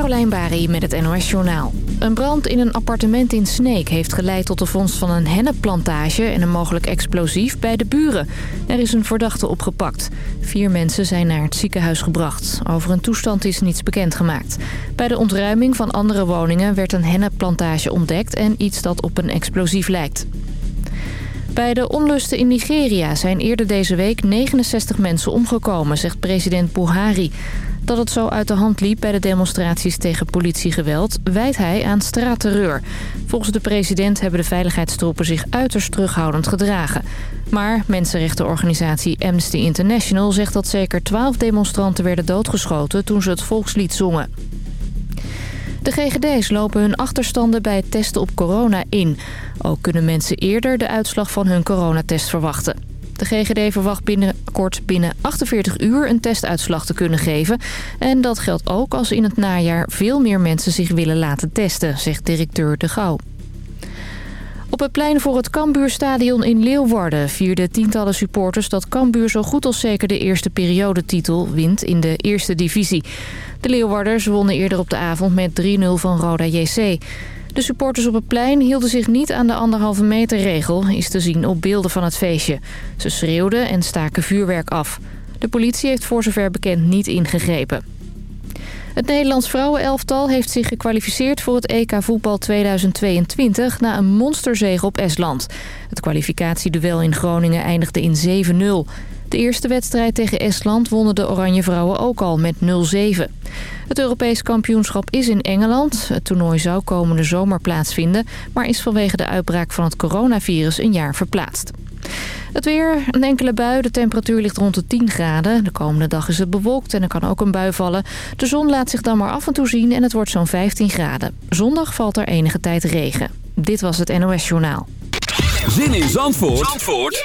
Carolijn Bari met het NOS Journaal. Een brand in een appartement in Sneek heeft geleid tot de vondst van een hennepplantage... en een mogelijk explosief bij de buren. Er is een verdachte opgepakt. Vier mensen zijn naar het ziekenhuis gebracht. Over hun toestand is niets bekendgemaakt. Bij de ontruiming van andere woningen werd een hennepplantage ontdekt... en iets dat op een explosief lijkt. Bij de onlusten in Nigeria zijn eerder deze week 69 mensen omgekomen, zegt president Buhari. Dat het zo uit de hand liep bij de demonstraties tegen politiegeweld... wijt hij aan straatterreur. Volgens de president hebben de veiligheidstroepen zich uiterst terughoudend gedragen. Maar mensenrechtenorganisatie Amnesty International zegt dat zeker 12 demonstranten werden doodgeschoten... toen ze het volkslied zongen. De GGD's lopen hun achterstanden bij het testen op corona in. Ook kunnen mensen eerder de uitslag van hun coronatest verwachten. De GGD verwacht binnenkort binnen 48 uur een testuitslag te kunnen geven. En dat geldt ook als in het najaar veel meer mensen zich willen laten testen, zegt directeur De Gouw. Op het plein voor het Cambuurstadion in Leeuwarden vierden tientallen supporters dat Cambuur zo goed als zeker de eerste periodetitel wint in de eerste divisie. De Leeuwarders wonnen eerder op de avond met 3-0 van Roda JC. De supporters op het plein hielden zich niet aan de anderhalve meter regel, is te zien op beelden van het feestje. Ze schreeuwden en staken vuurwerk af. De politie heeft voor zover bekend niet ingegrepen. Het Nederlands vrouwenelftal heeft zich gekwalificeerd voor het EK voetbal 2022 na een monsterzege op Estland. Het kwalificatieduel in Groningen eindigde in 7-0. De eerste wedstrijd tegen Estland wonnen de Oranje Vrouwen ook al met 0-7. Het Europees kampioenschap is in Engeland. Het toernooi zou komende zomer plaatsvinden... maar is vanwege de uitbraak van het coronavirus een jaar verplaatst. Het weer, een enkele bui. De temperatuur ligt rond de 10 graden. De komende dag is het bewolkt en er kan ook een bui vallen. De zon laat zich dan maar af en toe zien en het wordt zo'n 15 graden. Zondag valt er enige tijd regen. Dit was het NOS Journaal. Zin in Zandvoort, Zandvoort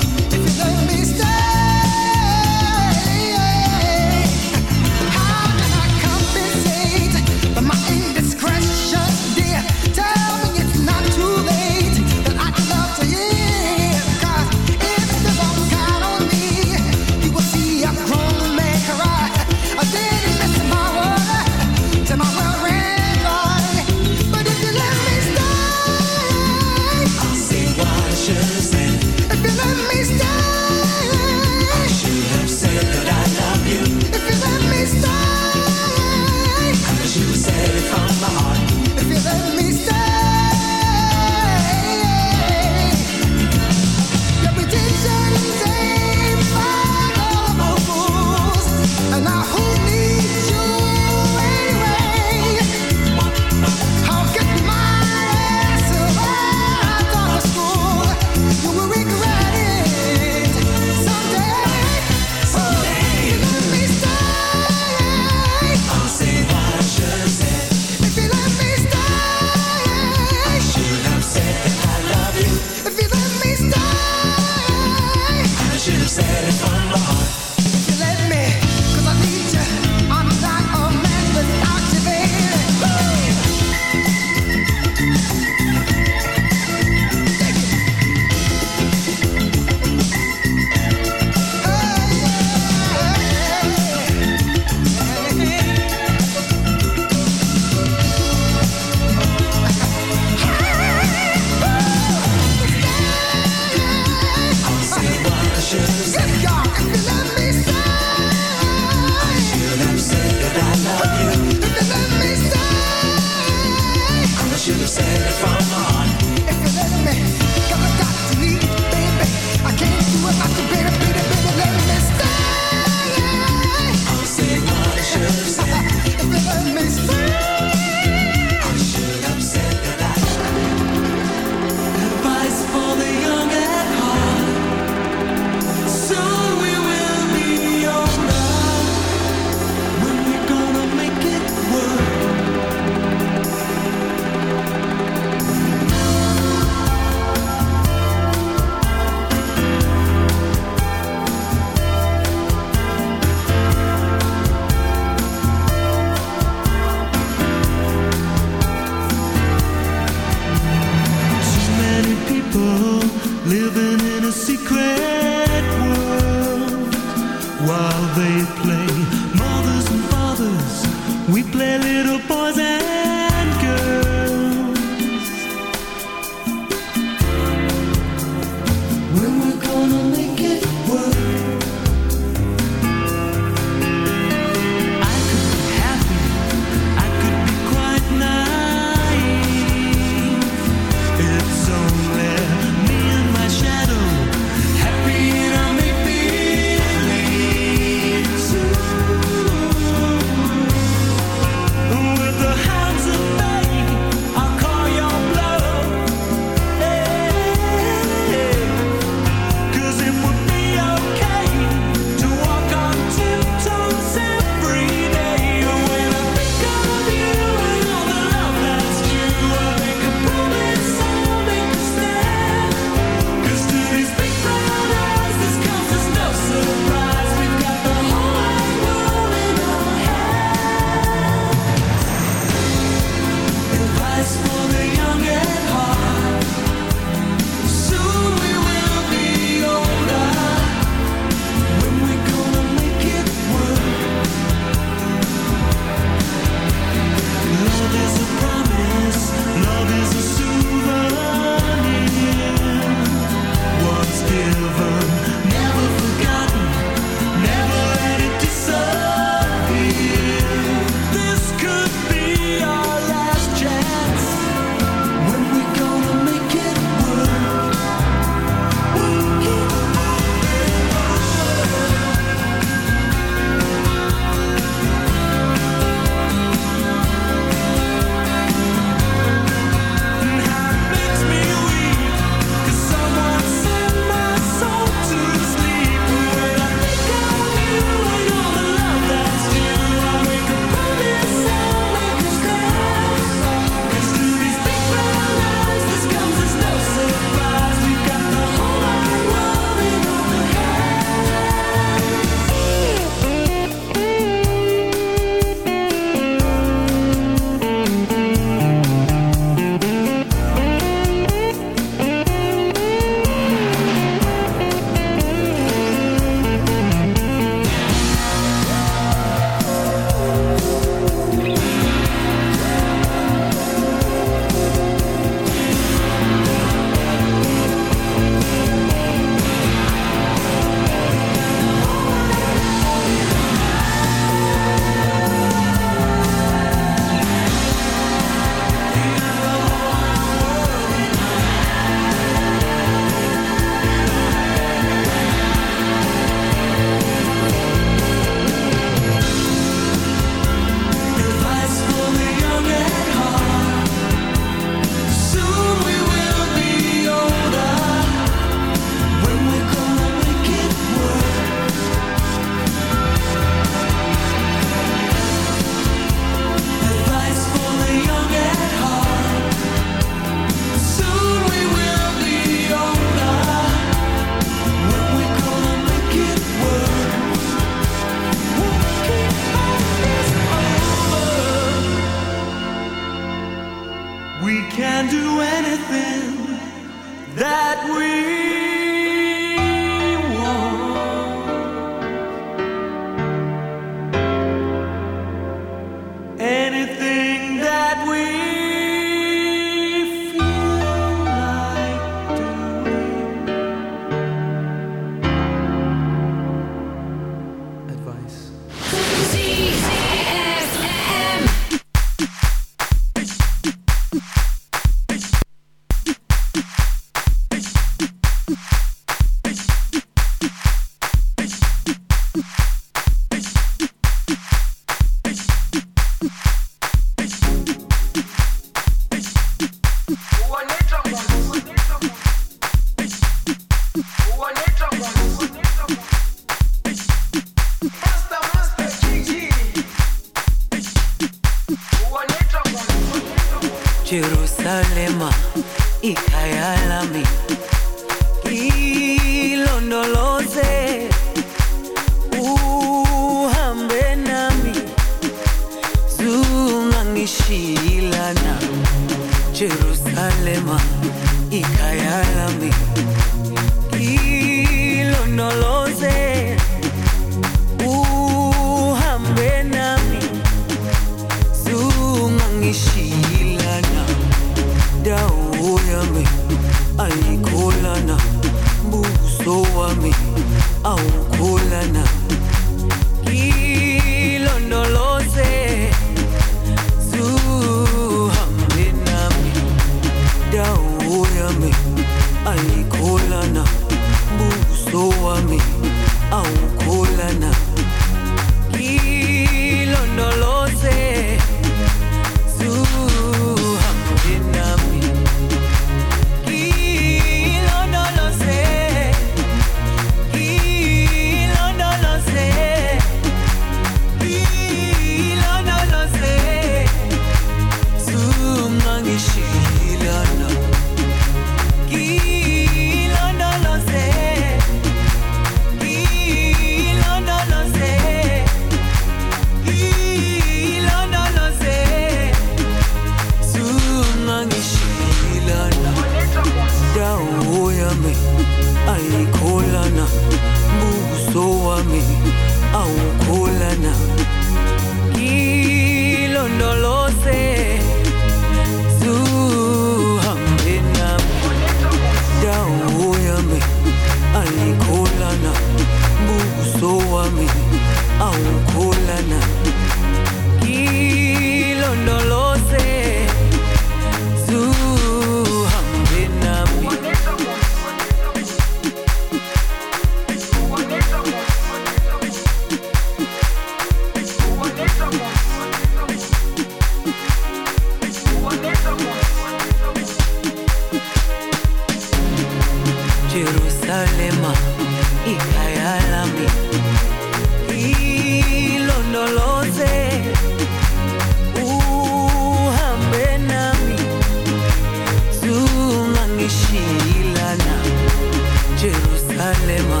Alema,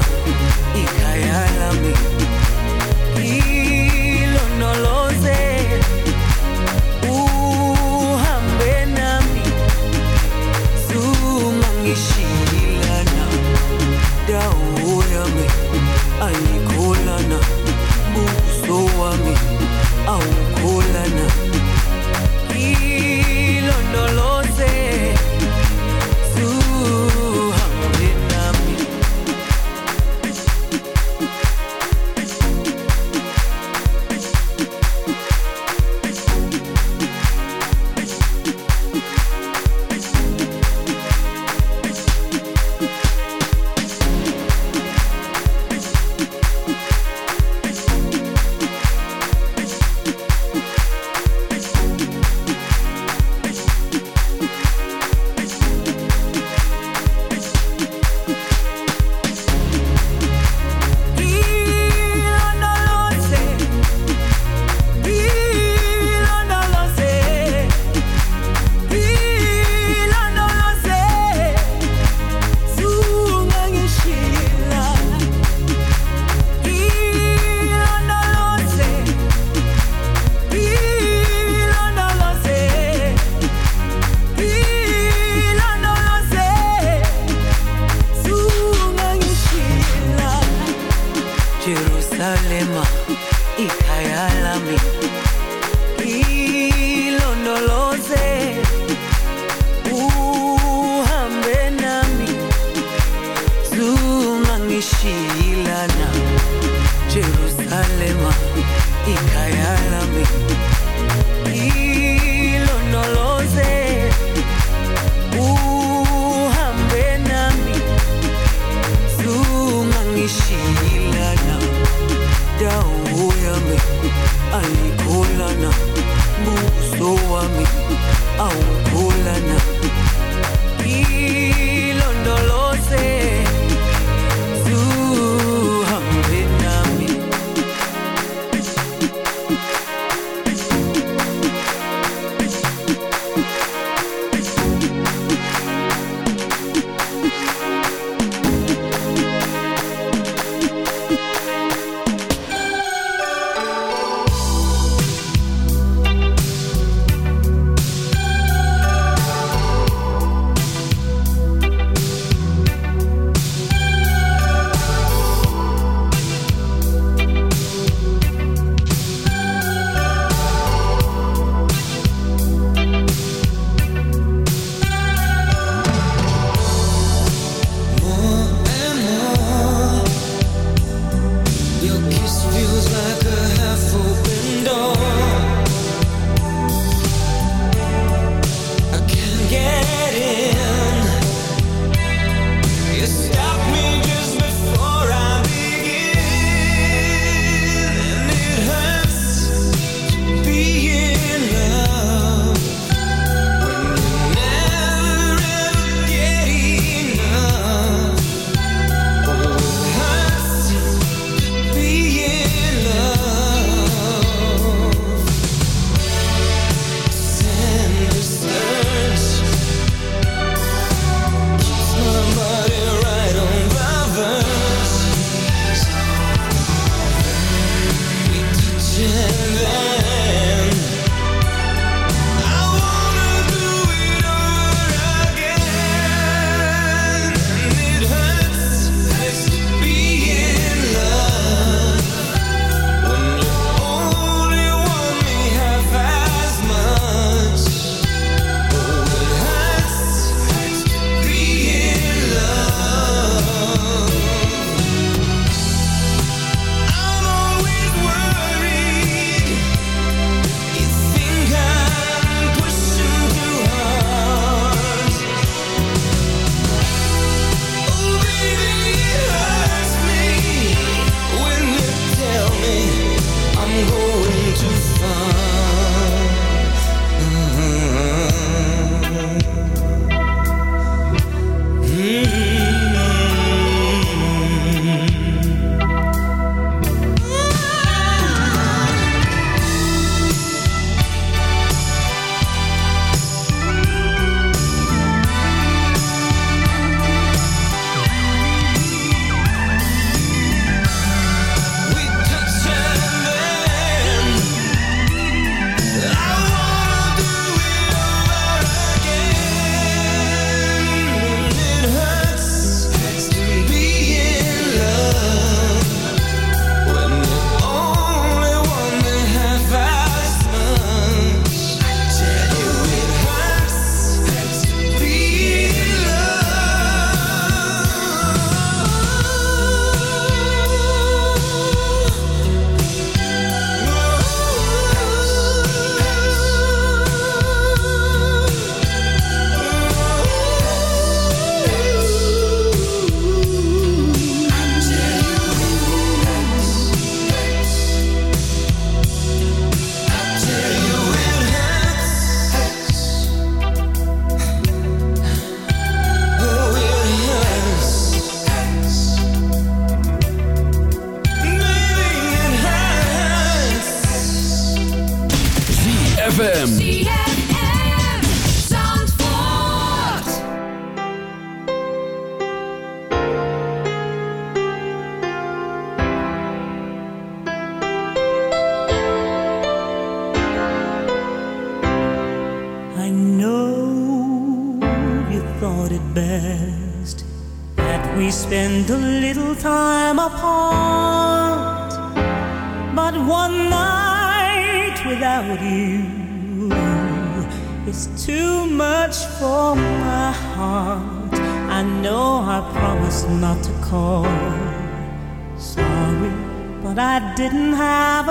ikayalami. Hilo no lo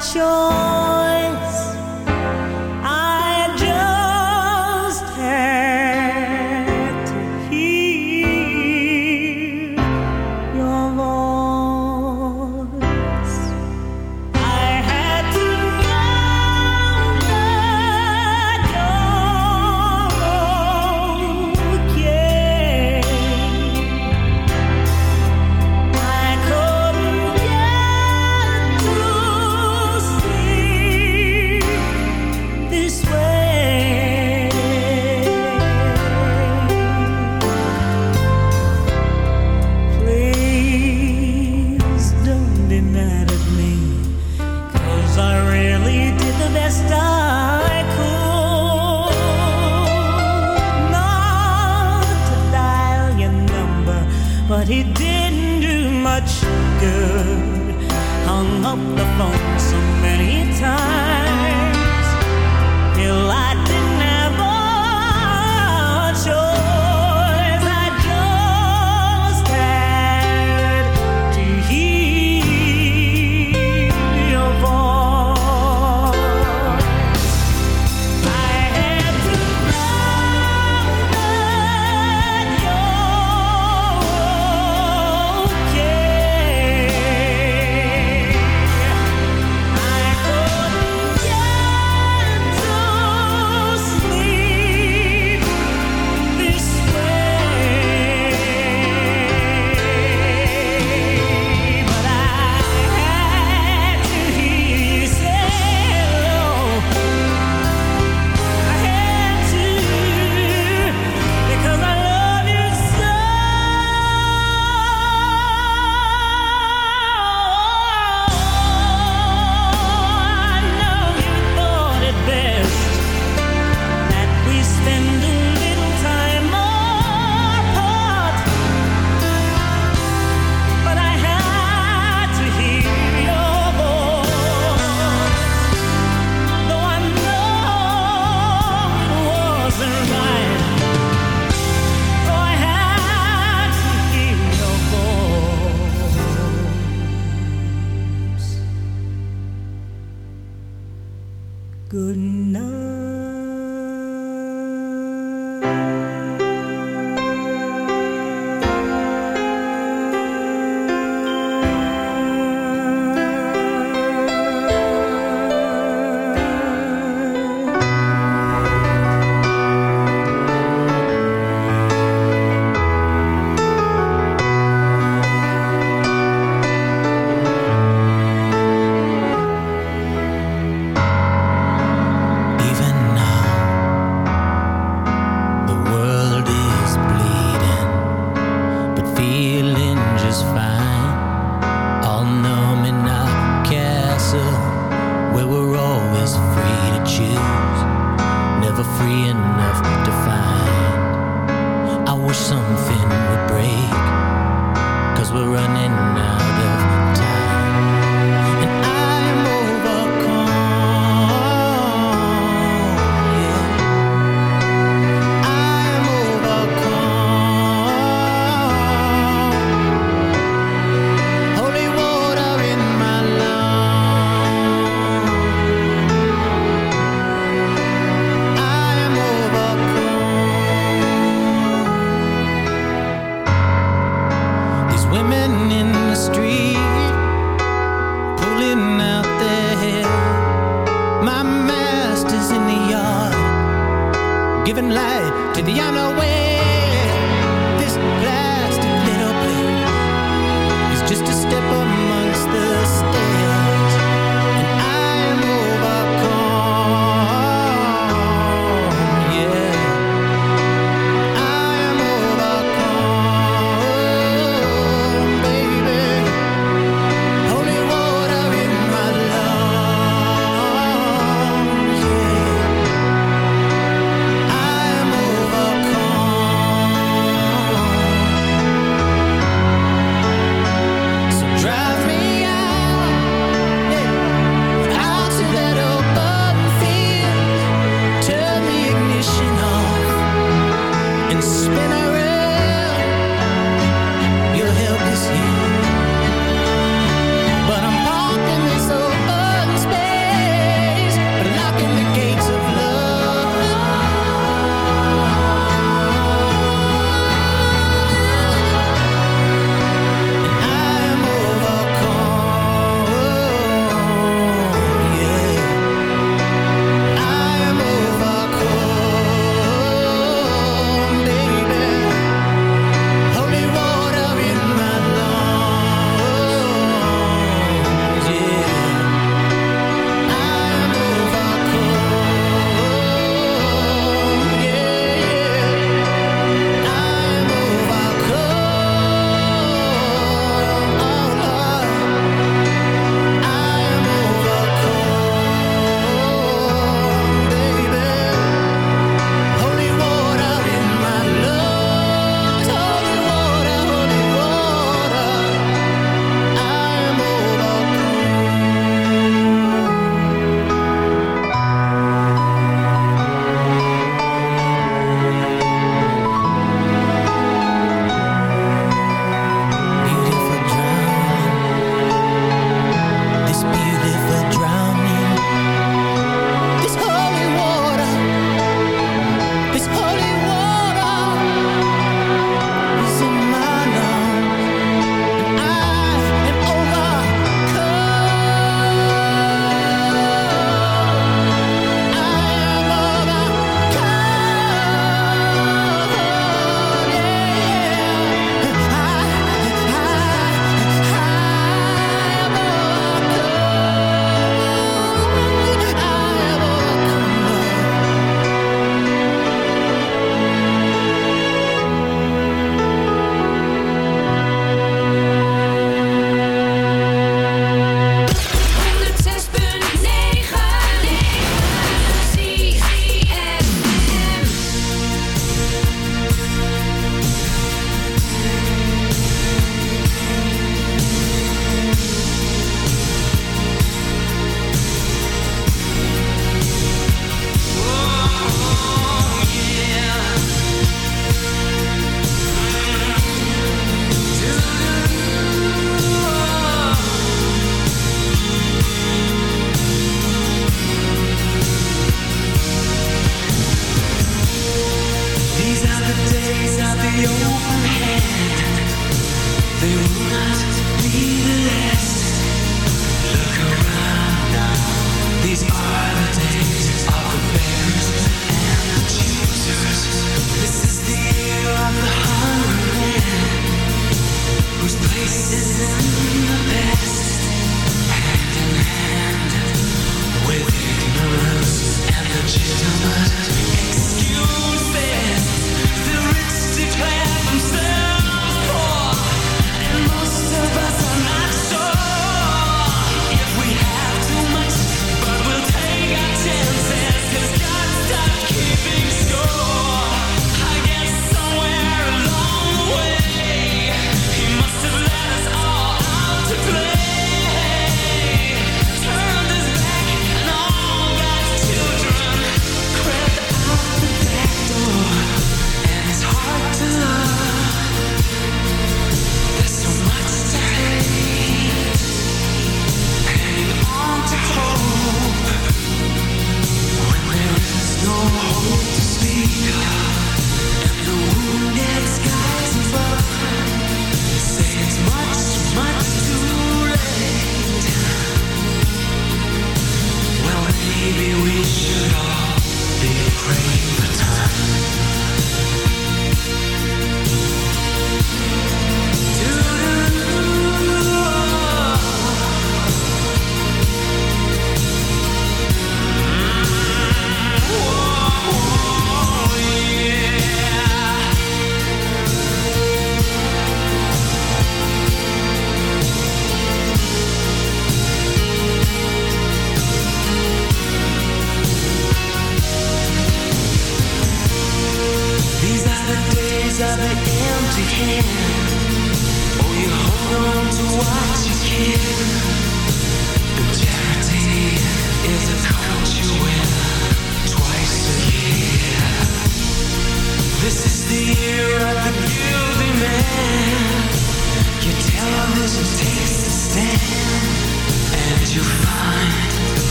修 No.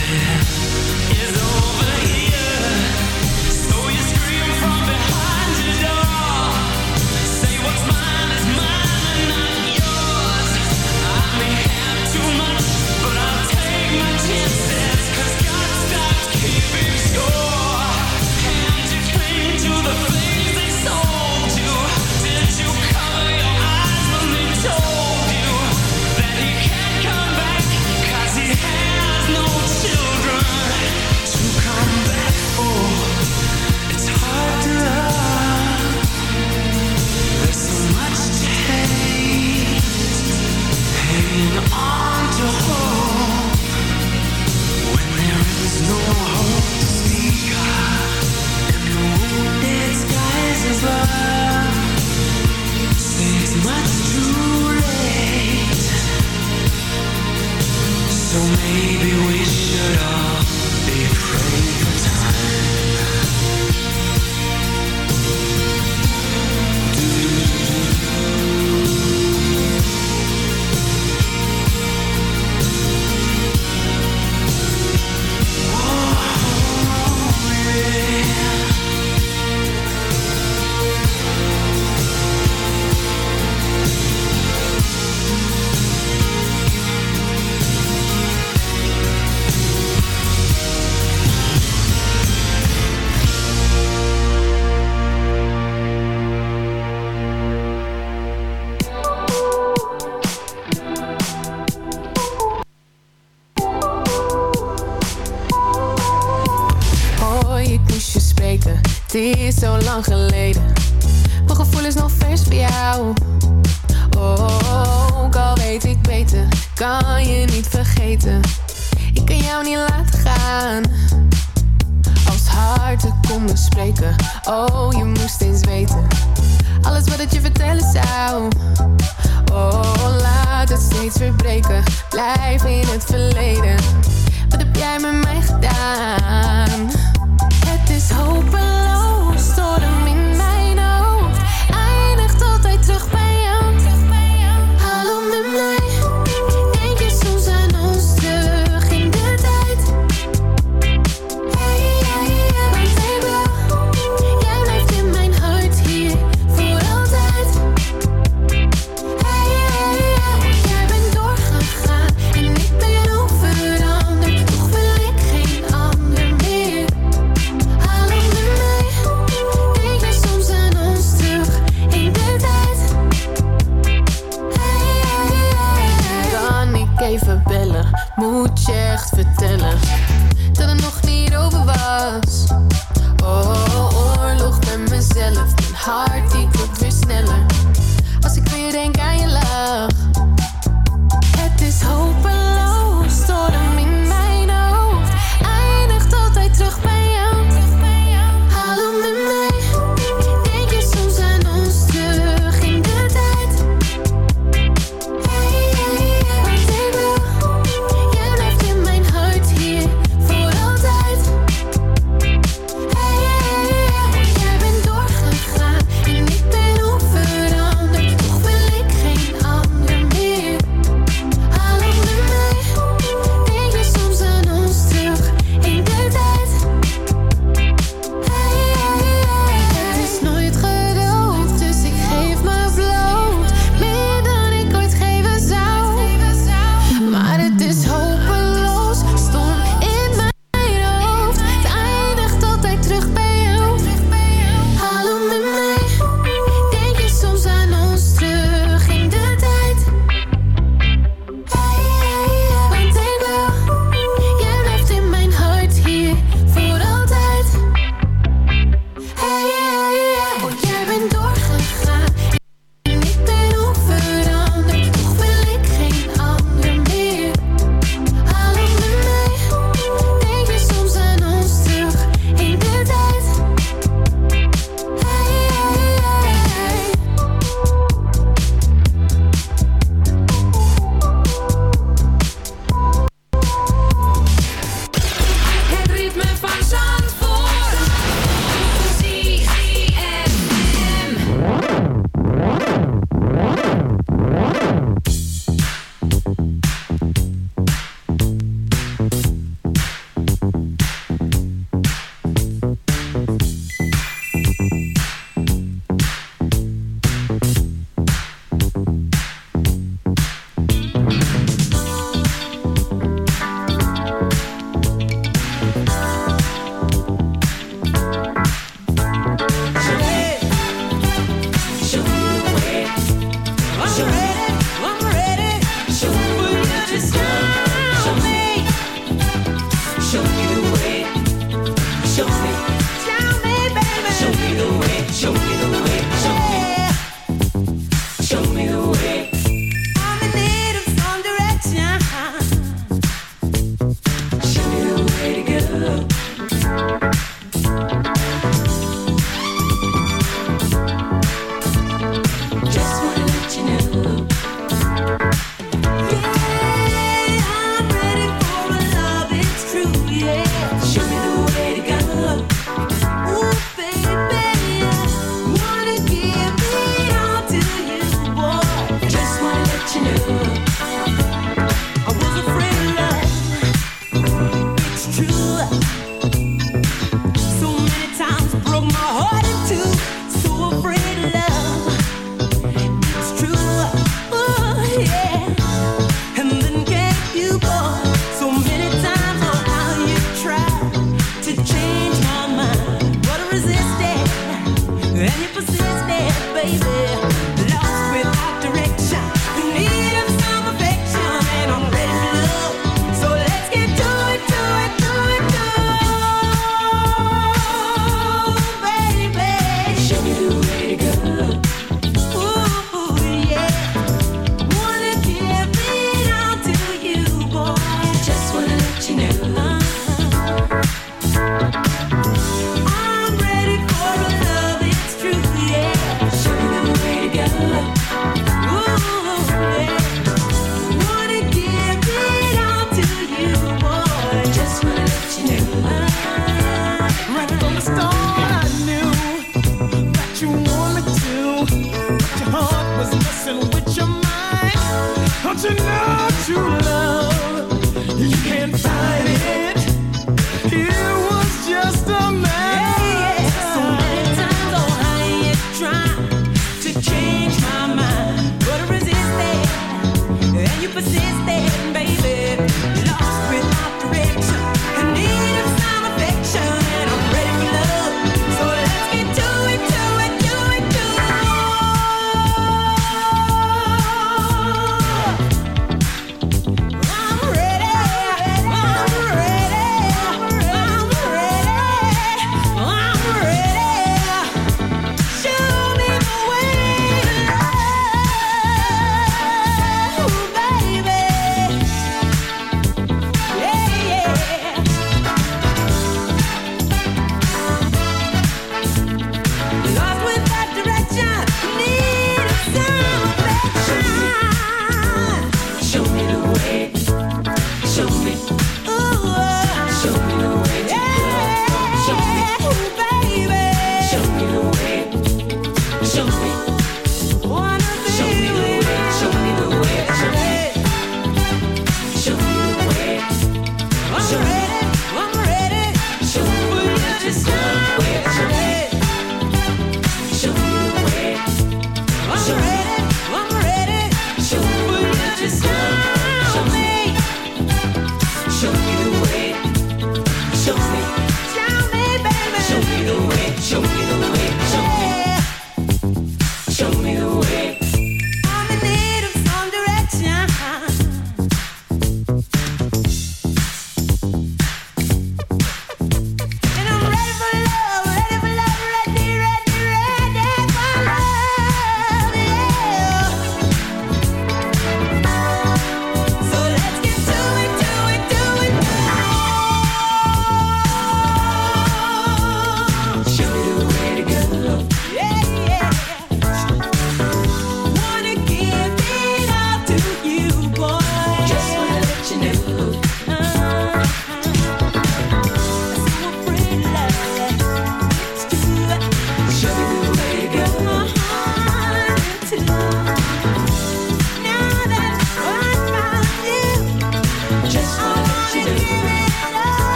Is all. jou. Oh, ook al weet ik beter, kan je niet vergeten. Ik kan jou niet laten gaan. Als harten konden spreken, oh je moest eens weten. Alles wat ik je vertellen zou. Oh, laat het steeds verbreken. Blijf in het verleden. Wat heb jij met mij gedaan? Het is hopeloos, storm in mij terug bij heart.